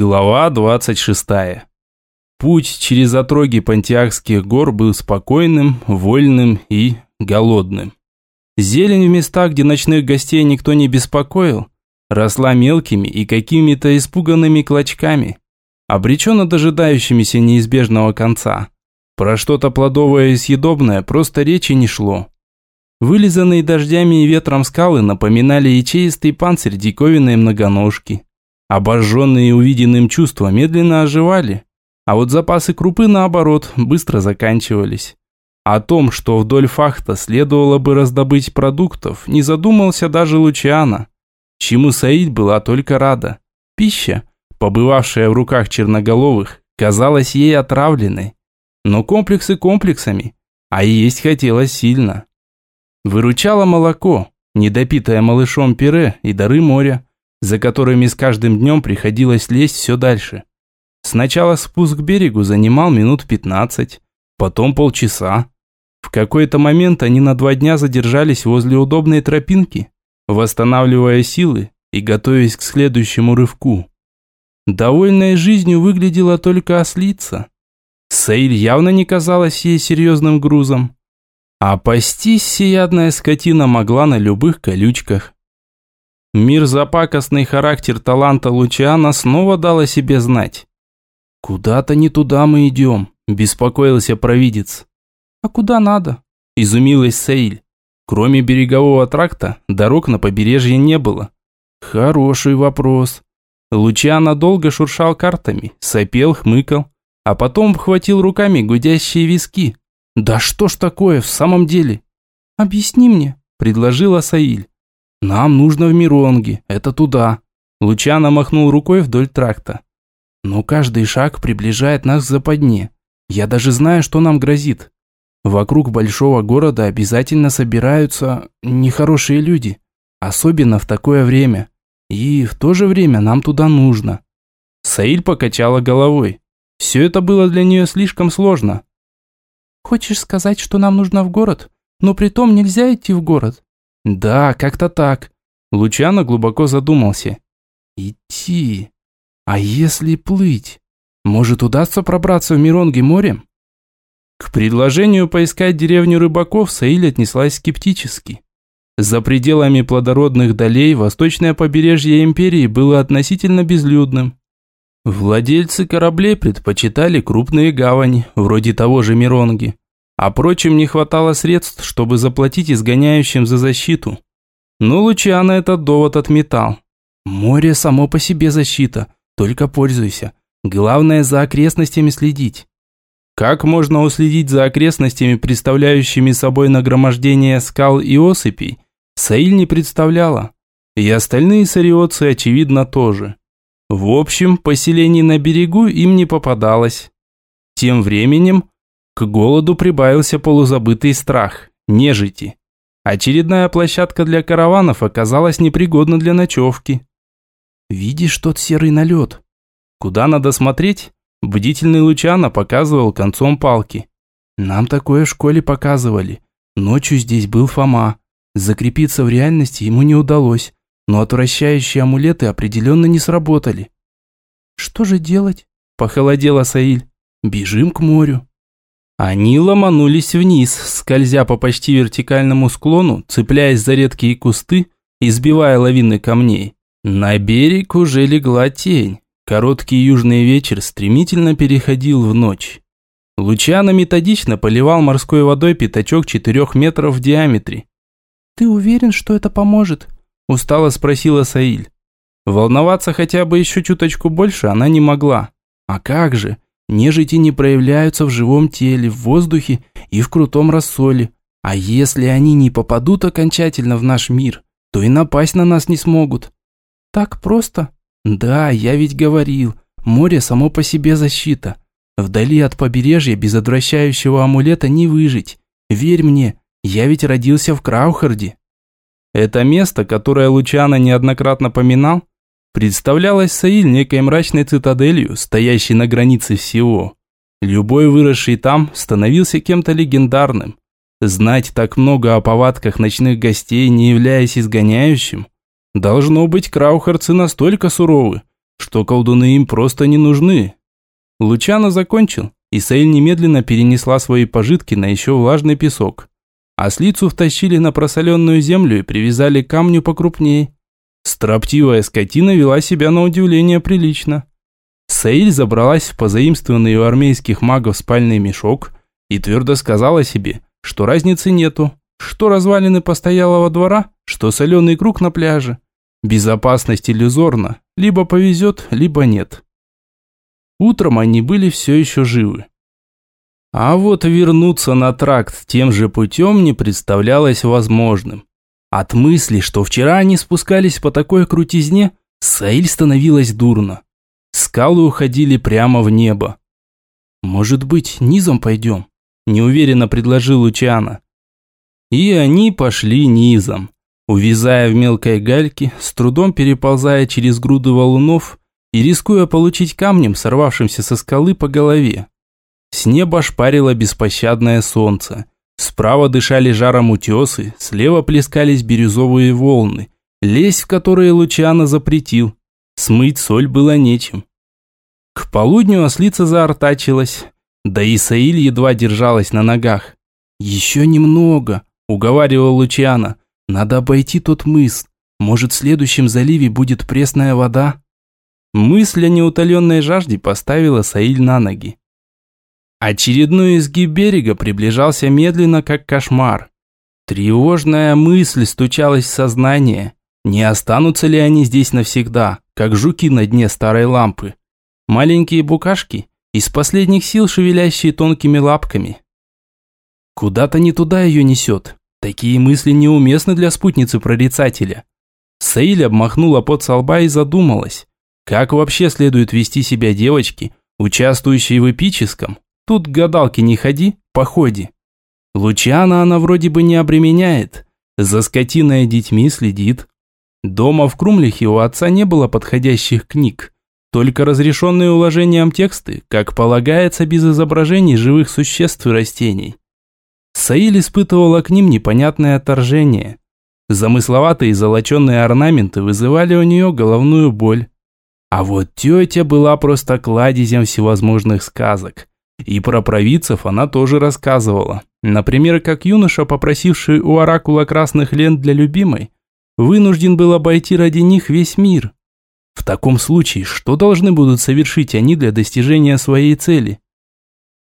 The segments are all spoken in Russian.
Глава 26. Путь через отроги Пантиакских гор был спокойным, вольным и голодным. Зелень в местах, где ночных гостей никто не беспокоил, росла мелкими и какими-то испуганными клочками, обреченно дожидающимися неизбежного конца. Про что-то плодовое и съедобное просто речи не шло. Вылизанные дождями и ветром скалы напоминали ячеистый панцирь диковинной многоножки. Обожженные увиденным чувства медленно оживали, а вот запасы крупы, наоборот, быстро заканчивались. О том, что вдоль фахта следовало бы раздобыть продуктов, не задумался даже Лучиана, чему Саид была только рада. Пища, побывавшая в руках черноголовых, казалась ей отравленной. Но комплексы комплексами, а есть хотелось сильно. Выручало молоко, недопитое малышом пюре и дары моря, за которыми с каждым днем приходилось лезть все дальше. Сначала спуск к берегу занимал минут 15, потом полчаса. В какой-то момент они на два дня задержались возле удобной тропинки, восстанавливая силы и готовясь к следующему рывку. Довольной жизнью выглядела только ослица. Саиль явно не казалась ей серьезным грузом. А пастись сиядная скотина могла на любых колючках. Мир запакостный характер таланта Лучиана снова дал о себе знать. «Куда-то не туда мы идем», – беспокоился провидец. «А куда надо?» – изумилась Саиль. Кроме берегового тракта, дорог на побережье не было. Хороший вопрос. Лучано долго шуршал картами, сопел, хмыкал, а потом вхватил руками гудящие виски. «Да что ж такое в самом деле?» «Объясни мне», – предложила Саиль. «Нам нужно в Миронги, это туда». Лучано махнул рукой вдоль тракта. «Но каждый шаг приближает нас к западне. Я даже знаю, что нам грозит. Вокруг большого города обязательно собираются нехорошие люди. Особенно в такое время. И в то же время нам туда нужно». Саиль покачала головой. Все это было для нее слишком сложно. «Хочешь сказать, что нам нужно в город? Но при том нельзя идти в город. «Да, как-то так». Лучано глубоко задумался. «Идти? А если плыть? Может, удастся пробраться в Миронги морем?» К предложению поискать деревню рыбаков Саиль отнеслась скептически. За пределами плодородных долей восточное побережье империи было относительно безлюдным. Владельцы кораблей предпочитали крупные гавани, вроде того же Миронги а прочим не хватало средств, чтобы заплатить изгоняющим за защиту. Но Лучано этот довод отметал. «Море само по себе защита, только пользуйся. Главное за окрестностями следить». Как можно уследить за окрестностями, представляющими собой нагромождение скал и осыпей, Саиль не представляла. И остальные сариотцы, очевидно, тоже. В общем, поселений на берегу им не попадалось. Тем временем к голоду прибавился полузабытый страх – нежити. Очередная площадка для караванов оказалась непригодна для ночевки. «Видишь тот серый налет?» Куда надо смотреть? Бдительный Лучано показывал концом палки. «Нам такое в школе показывали. Ночью здесь был Фома. Закрепиться в реальности ему не удалось, но отвращающие амулеты определенно не сработали». «Что же делать?» – похолодела Саиль. «Бежим к морю». Они ломанулись вниз, скользя по почти вертикальному склону, цепляясь за редкие кусты и сбивая лавины камней. На берег уже легла тень. Короткий южный вечер стремительно переходил в ночь. Лучано методично поливал морской водой пятачок четырех метров в диаметре. «Ты уверен, что это поможет?» – устало спросила Саиль. Волноваться хотя бы еще чуточку больше она не могла. А как же? Нежити не проявляются в живом теле, в воздухе и в крутом рассоле. А если они не попадут окончательно в наш мир, то и напасть на нас не смогут. Так просто? Да, я ведь говорил, море само по себе защита. Вдали от побережья без отвращающего амулета не выжить. Верь мне, я ведь родился в Краухарде. Это место, которое Лучано неоднократно поминал, Представлялась Саиль некой мрачной цитаделью, стоящей на границе всего. Любой выросший там становился кем-то легендарным. Знать так много о повадках ночных гостей, не являясь изгоняющим, должно быть, краухарцы настолько суровы, что колдуны им просто не нужны. Лучано закончил, и Саиль немедленно перенесла свои пожитки на еще влажный песок. Ослицу втащили на просоленную землю и привязали к камню покрупнее. Строптивая скотина вела себя на удивление прилично. Саиль забралась в позаимствованный у армейских магов спальный мешок и твердо сказала себе, что разницы нету, что развалины постоялого двора, что соленый круг на пляже. Безопасность иллюзорна, либо повезет, либо нет. Утром они были все еще живы. А вот вернуться на тракт тем же путем не представлялось возможным. От мысли, что вчера они спускались по такой крутизне, Саиль становилась дурно. Скалы уходили прямо в небо. «Может быть, низом пойдем?» – неуверенно предложил Лучана. И они пошли низом, увязая в мелкой гальке, с трудом переползая через груды валунов и рискуя получить камнем, сорвавшимся со скалы по голове. С неба шпарило беспощадное солнце. Справа дышали жаром утесы, слева плескались бирюзовые волны, лезть в которые Лучано запретил. Смыть соль было нечем. К полудню ослица заортачилась, да и Саиль едва держалась на ногах. «Еще немного», – уговаривал Лучано. «Надо обойти тот мыс. Может, в следующем заливе будет пресная вода?» Мысль о неутоленной жажде поставила Саиль на ноги. Очередной изгиб берега приближался медленно, как кошмар. Тревожная мысль стучалась в сознание. Не останутся ли они здесь навсегда, как жуки на дне старой лампы? Маленькие букашки, из последних сил шевелящие тонкими лапками. Куда-то не туда ее несет. Такие мысли неуместны для спутницы-прорицателя. Саиль обмахнула под со лба и задумалась, как вообще следует вести себя девочки, участвующие в эпическом, Тут к гадалке не ходи, походи. Лучана она вроде бы не обременяет, за скотиной и детьми следит. Дома в Крумлихе у отца не было подходящих книг, только разрешенные уложением тексты, как полагается без изображений живых существ и растений. Саиль испытывала к ним непонятное отторжение. Замысловатые золоченые орнаменты вызывали у нее головную боль. А вот тетя была просто кладезем всевозможных сказок. И про провидцев она тоже рассказывала. Например, как юноша, попросивший у оракула красных лент для любимой, вынужден был обойти ради них весь мир. В таком случае, что должны будут совершить они для достижения своей цели?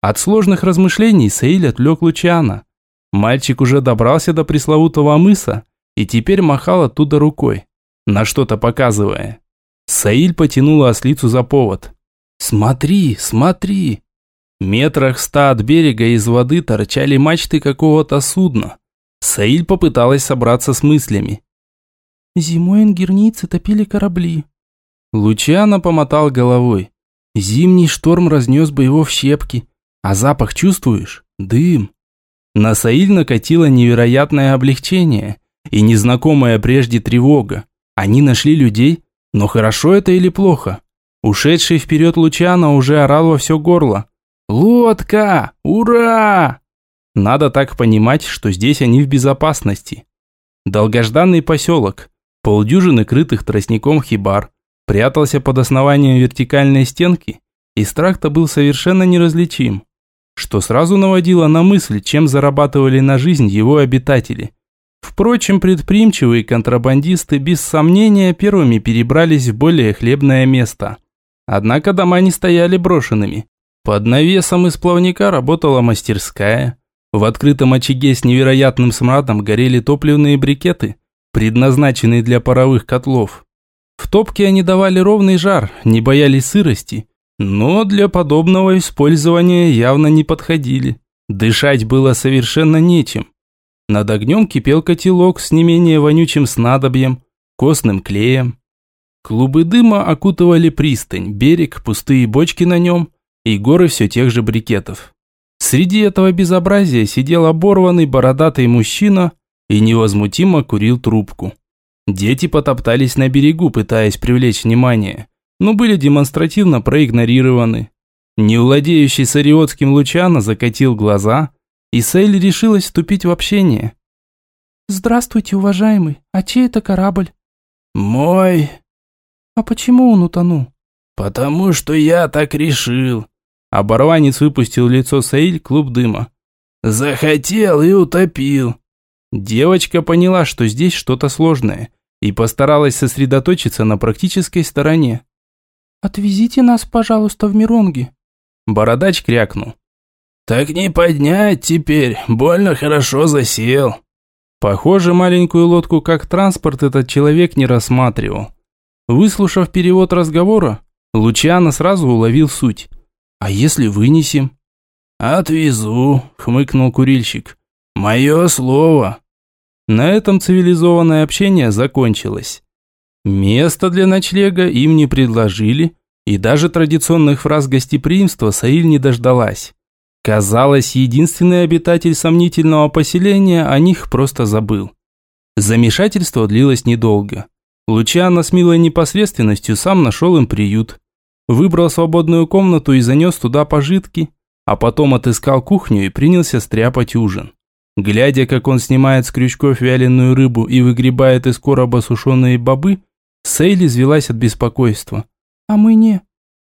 От сложных размышлений Саиль отвлек Лучана. Мальчик уже добрался до пресловутого мыса и теперь махал оттуда рукой, на что-то показывая. Саиль потянула ослицу за повод. «Смотри, смотри!» Метрах ста от берега из воды торчали мачты какого-то судна. Саиль попыталась собраться с мыслями. Зимой ингернийцы топили корабли. Лучано помотал головой. Зимний шторм разнес бы его в щепки. А запах чувствуешь? Дым. На Саиль накатило невероятное облегчение и незнакомая прежде тревога. Они нашли людей, но хорошо это или плохо? Ушедший вперед Лучано уже орал во все горло. «Лодка! Ура!» Надо так понимать, что здесь они в безопасности. Долгожданный поселок, полдюжины крытых тростником хибар, прятался под основанием вертикальной стенки, и страх-то был совершенно неразличим, что сразу наводило на мысль, чем зарабатывали на жизнь его обитатели. Впрочем, предприимчивые контрабандисты без сомнения первыми перебрались в более хлебное место. Однако дома не стояли брошенными. Под навесом из плавника работала мастерская. В открытом очаге с невероятным смрадом горели топливные брикеты, предназначенные для паровых котлов. В топке они давали ровный жар, не боялись сырости, но для подобного использования явно не подходили. Дышать было совершенно нечем. Над огнем кипел котелок с не менее вонючим снадобьем, костным клеем. Клубы дыма окутывали пристань, берег, пустые бочки на нем – и горы все тех же брикетов. Среди этого безобразия сидел оборванный бородатый мужчина и невозмутимо курил трубку. Дети потоптались на берегу, пытаясь привлечь внимание, но были демонстративно проигнорированы. Неуладеющий с ариотским Лучано закатил глаза, и Сейли решилась вступить в общение. «Здравствуйте, уважаемый, а чей это корабль?» «Мой». «А почему он утонул?» «Потому что я так решил». Оборванец выпустил в лицо Саиль клуб дыма. «Захотел и утопил». Девочка поняла, что здесь что-то сложное, и постаралась сосредоточиться на практической стороне. «Отвезите нас, пожалуйста, в Миронги». Бородач крякнул. «Так не поднять теперь, больно хорошо засел». Похоже, маленькую лодку как транспорт этот человек не рассматривал. Выслушав перевод разговора, Лучано сразу уловил суть. «А если вынесем?» «Отвезу», — хмыкнул курильщик. «Мое слово». На этом цивилизованное общение закончилось. Место для ночлега им не предложили, и даже традиционных фраз гостеприимства Саиль не дождалась. Казалось, единственный обитатель сомнительного поселения о них просто забыл. Замешательство длилось недолго. Лучано с милой непосредственностью сам нашел им приют. Выбрал свободную комнату и занес туда пожитки, а потом отыскал кухню и принялся стряпать ужин. Глядя, как он снимает с крючков вяленую рыбу и выгребает из короба сушеные бобы, Сейли извелась от беспокойства. «А мы не...»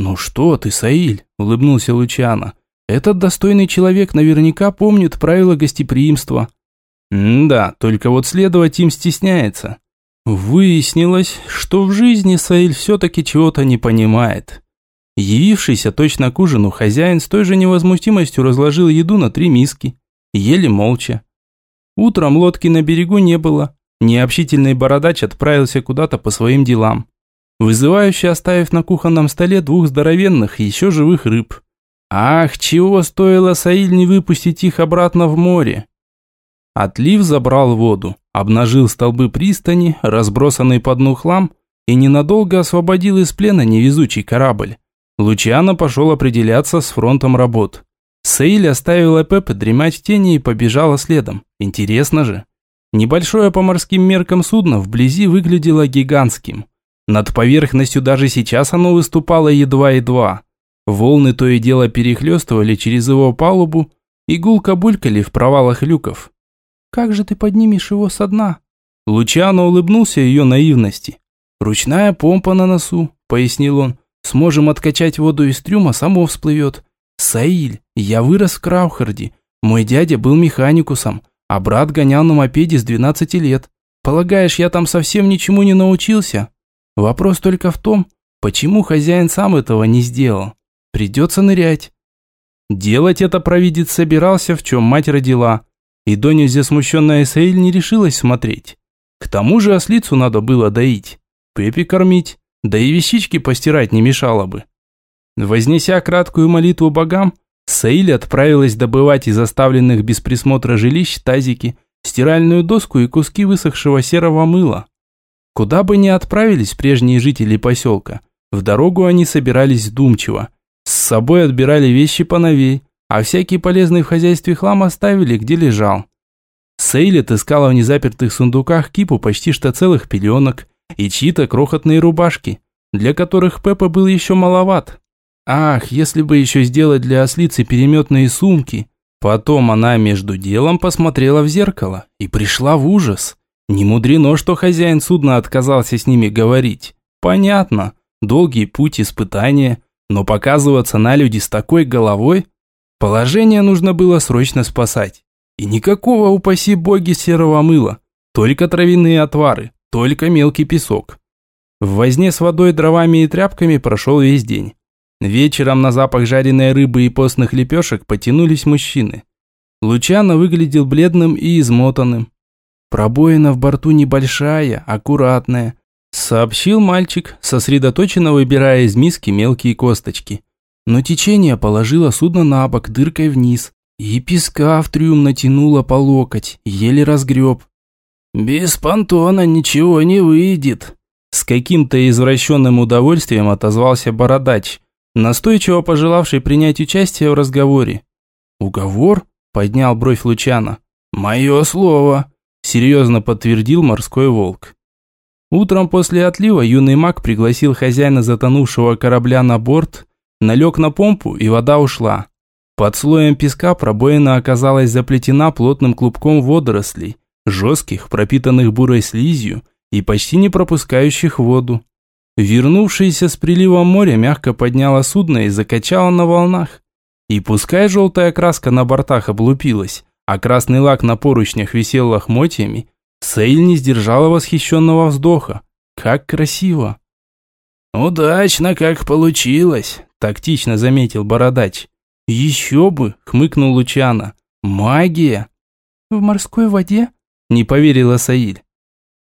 «Ну что ты, Саиль?» – улыбнулся Лучано. «Этот достойный человек наверняка помнит правила гостеприимства». «Да, только вот следовать им стесняется». Выяснилось, что в жизни Саиль все-таки чего-то не понимает. Явившийся точно к ужину хозяин с той же невозмутимостью разложил еду на три миски. Ели молча. Утром лодки на берегу не было. Необщительный бородач отправился куда-то по своим делам. Вызывающе оставив на кухонном столе двух здоровенных, еще живых рыб. Ах, чего стоило Саиль не выпустить их обратно в море. Отлив забрал воду обнажил столбы пристани, разбросанный по дну хлам, и ненадолго освободил из плена невезучий корабль. Лучано пошел определяться с фронтом работ. Сейль оставила Пепе дремать в тени и побежала следом. Интересно же. Небольшое по морским меркам судно вблизи выглядело гигантским. Над поверхностью даже сейчас оно выступало едва-едва. Волны то и дело перехлестывали через его палубу и гулко булькали в провалах люков. Как же ты поднимешь его со дна?» Лучано улыбнулся ее наивности. «Ручная помпа на носу», – пояснил он. «Сможем откачать воду из трюма, само всплывет. Саиль, я вырос в Краухарде. Мой дядя был механикусом, а брат гонял на мопеде с 12 лет. Полагаешь, я там совсем ничему не научился? Вопрос только в том, почему хозяин сам этого не сделал. Придется нырять». Делать это провидец собирался, в чем мать родила – и до нельзя смущенная Саиль не решилась смотреть. К тому же ослицу надо было доить, Пепи кормить, да и вещички постирать не мешало бы. Вознеся краткую молитву богам, Саиль отправилась добывать из оставленных без присмотра жилищ тазики, стиральную доску и куски высохшего серого мыла. Куда бы ни отправились прежние жители поселка, в дорогу они собирались вдумчиво. С собой отбирали вещи поновей, а всякий полезный в хозяйстве хлам оставили, где лежал. Сейлет искала в незапертых сундуках кипу почти что целых пеленок и чьи-то крохотные рубашки, для которых Пеппа был еще маловат. Ах, если бы еще сделать для ослицы переметные сумки. Потом она между делом посмотрела в зеркало и пришла в ужас. Не мудрено, что хозяин судна отказался с ними говорить. Понятно, долгий путь испытания, но показываться на люди с такой головой Положение нужно было срочно спасать. И никакого, упаси боги, серого мыла. Только травяные отвары, только мелкий песок. В возне с водой, дровами и тряпками прошел весь день. Вечером на запах жареной рыбы и постных лепешек потянулись мужчины. Лучано выглядел бледным и измотанным. «Пробоина в борту небольшая, аккуратная», сообщил мальчик, сосредоточенно выбирая из миски мелкие косточки но течение положило судно на бок дыркой вниз, и песка в трюм натянуло по локоть, еле разгреб. «Без понтона ничего не выйдет», с каким-то извращенным удовольствием отозвался бородач, настойчиво пожелавший принять участие в разговоре. «Уговор?» – поднял бровь Лучана. «Мое слово», – серьезно подтвердил морской волк. Утром после отлива юный маг пригласил хозяина затонувшего корабля на борт – Налег на помпу, и вода ушла. Под слоем песка пробоина оказалась заплетена плотным клубком водорослей, жестких, пропитанных бурой слизью и почти не пропускающих воду. Вернувшаяся с прилива моря мягко подняла судно и закачала на волнах. И пускай желтая краска на бортах облупилась, а красный лак на поручнях висел лохмотьями, Сейль не сдержала восхищенного вздоха. Как красиво! «Удачно, как получилось», – тактично заметил Бородач. «Еще бы!» – хмыкнул Лучана. «Магия!» «В морской воде?» – не поверила Саиль.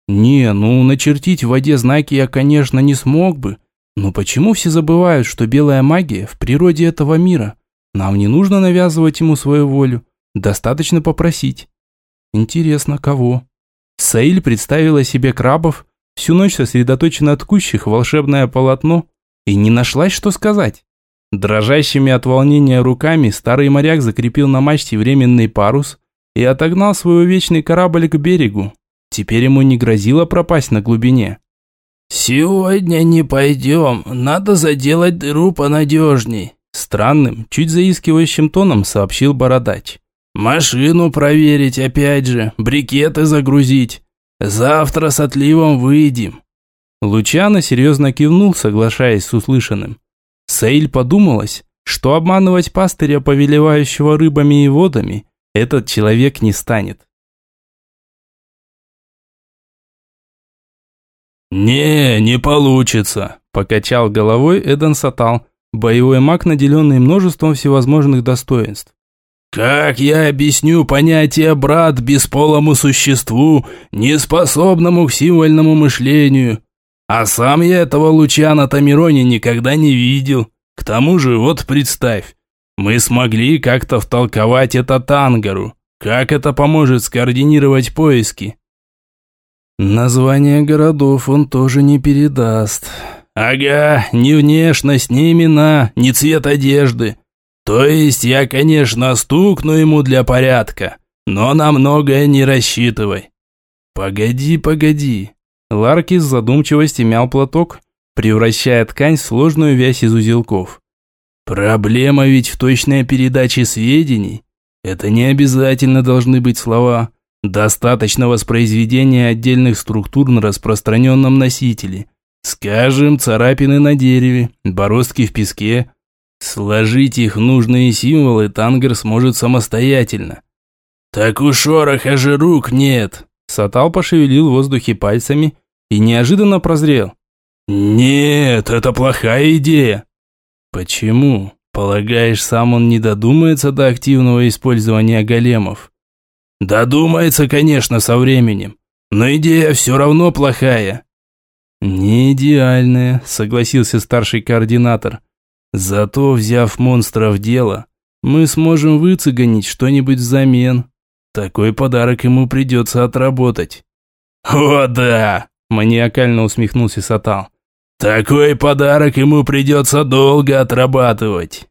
«Не, ну начертить в воде знаки я, конечно, не смог бы. Но почему все забывают, что белая магия в природе этого мира? Нам не нужно навязывать ему свою волю. Достаточно попросить». «Интересно, кого?» Саиль представила себе крабов, всю ночь сосредоточенно ткущих волшебное полотно, и не нашлась, что сказать. Дрожащими от волнения руками старый моряк закрепил на мачте временный парус и отогнал свой вечный корабль к берегу. Теперь ему не грозило пропасть на глубине. «Сегодня не пойдем, надо заделать дыру понадежней», странным, чуть заискивающим тоном сообщил Бородач. Машину проверить опять же, брикеты загрузить. Завтра с отливом выйдем. Лучано серьезно кивнул, соглашаясь с услышанным. Сейль подумалась, что обманывать пастыря, повелевающего рыбами и водами, этот человек не станет. «Не, не получится», – покачал головой Эден Сатал, боевой маг, наделенный множеством всевозможных достоинств. Как я объясню понятие «брат» бесполому существу, неспособному к символьному мышлению? А сам я этого луча на Тамироне никогда не видел. К тому же, вот представь, мы смогли как-то втолковать это Тангару. Как это поможет скоординировать поиски? Название городов он тоже не передаст. Ага, ни внешность, ни имена, ни цвет одежды. То есть я, конечно, стукну ему для порядка, но на многое не рассчитывай. Погоди, погоди. Ларкис в задумчивости мял платок, превращая ткань в сложную вязь из узелков. Проблема ведь в точной передаче сведений. Это не обязательно должны быть слова. Достаточно воспроизведения отдельных структур на распространенном носителе. Скажем, царапины на дереве, бороздки в песке, Сложить их нужные символы Тангер сможет самостоятельно. Так у шороха же рук нет. Сатал пошевелил в воздухе пальцами и неожиданно прозрел. Нет, это плохая идея. Почему? Полагаешь, сам он не додумается до активного использования големов? Додумается, конечно, со временем, но идея все равно плохая. Не идеальная, согласился старший координатор. Зато, взяв монстра в дело, мы сможем выцегонить что-нибудь взамен. Такой подарок ему придется отработать». «О да!» – маниакально усмехнулся Сатал. «Такой подарок ему придется долго отрабатывать».